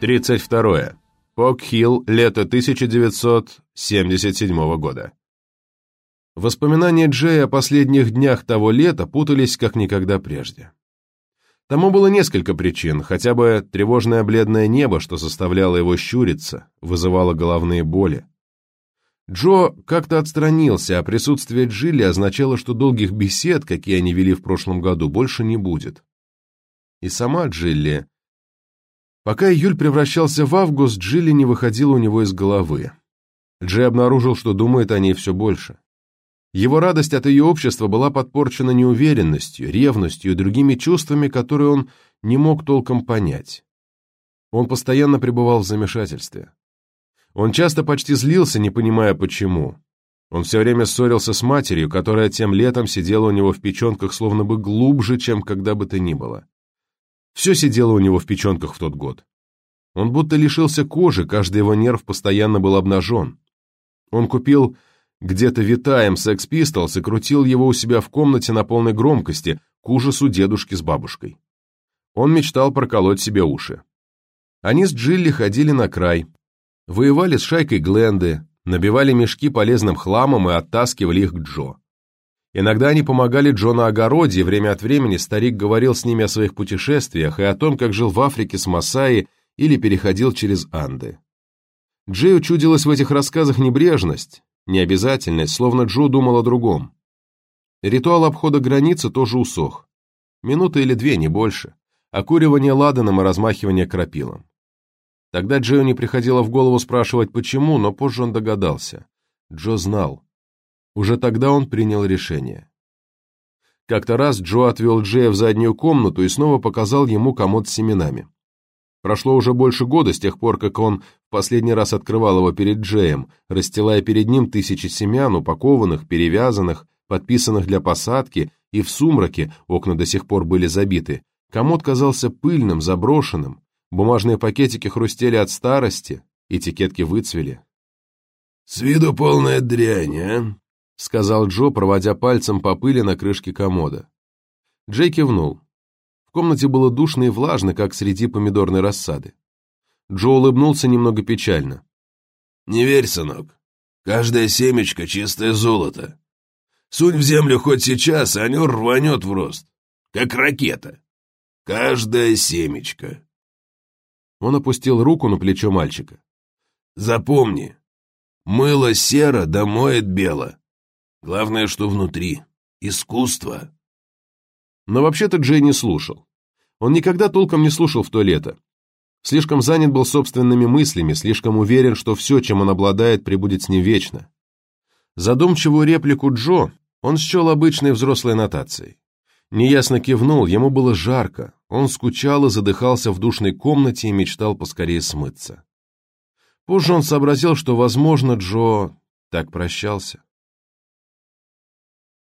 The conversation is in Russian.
32. Пок-Хилл, лето 1977 года. Воспоминания Джея о последних днях того лета путались как никогда прежде. Тому было несколько причин, хотя бы тревожное бледное небо, что заставляло его щуриться, вызывало головные боли. Джо как-то отстранился, а присутствие Джилли означало, что долгих бесед, какие они вели в прошлом году, больше не будет. И сама Джилли... Пока июль превращался в август, Джилли не выходила у него из головы. Джей обнаружил, что думает о ней все больше. Его радость от ее общества была подпорчена неуверенностью, ревностью и другими чувствами, которые он не мог толком понять. Он постоянно пребывал в замешательстве. Он часто почти злился, не понимая почему. Он все время ссорился с матерью, которая тем летом сидела у него в печенках словно бы глубже, чем когда бы то ни было. Все сидело у него в печенках в тот год. Он будто лишился кожи, каждый его нерв постоянно был обнажен. Он купил где-то Витаем Секс Пистолс и крутил его у себя в комнате на полной громкости, к ужасу дедушки с бабушкой. Он мечтал проколоть себе уши. Они с Джилли ходили на край, воевали с шайкой Гленды, набивали мешки полезным хламом и оттаскивали их к Джо. Иногда они помогали Джо на огороде, время от времени старик говорил с ними о своих путешествиях и о том, как жил в Африке с Масаи или переходил через Анды. Джею чудилась в этих рассказах небрежность, необязательность, словно Джо думал о другом. Ритуал обхода границы тоже усох. Минута или две, не больше. Окуривание ладаном и размахивание крапилом. Тогда Джею не приходило в голову спрашивать почему, но позже он догадался. Джо знал. Уже тогда он принял решение. Как-то раз Джо отвел Джея в заднюю комнату и снова показал ему комод с семенами. Прошло уже больше года с тех пор, как он в последний раз открывал его перед Джеем, расстилая перед ним тысячи семян, упакованных, перевязанных, подписанных для посадки, и в сумраке, окна до сих пор были забиты, комод казался пыльным, заброшенным, Бумажные пакетики хрустели от старости, этикетки выцвели. «С виду полная дрянь, а?» — сказал Джо, проводя пальцем по пыли на крышке комода. Джей кивнул. В комнате было душно и влажно, как среди помидорной рассады. Джо улыбнулся немного печально. «Не верь, сынок. Каждая семечко — чистое золото. Сунь в землю хоть сейчас, и оно рванет в рост, как ракета. Каждая семечко. Он опустил руку на плечо мальчика. «Запомни, мыло серо да моет бело. Главное, что внутри. Искусство». Но вообще-то Джей не слушал. Он никогда толком не слушал в то лето. Слишком занят был собственными мыслями, слишком уверен, что все, чем он обладает, прибудет с ним вечно. Задумчивую реплику Джо он счел обычной взрослой нотацией. Неясно кивнул, ему было жарко, он скучал и задыхался в душной комнате и мечтал поскорее смыться. Позже он сообразил, что, возможно, Джо так прощался.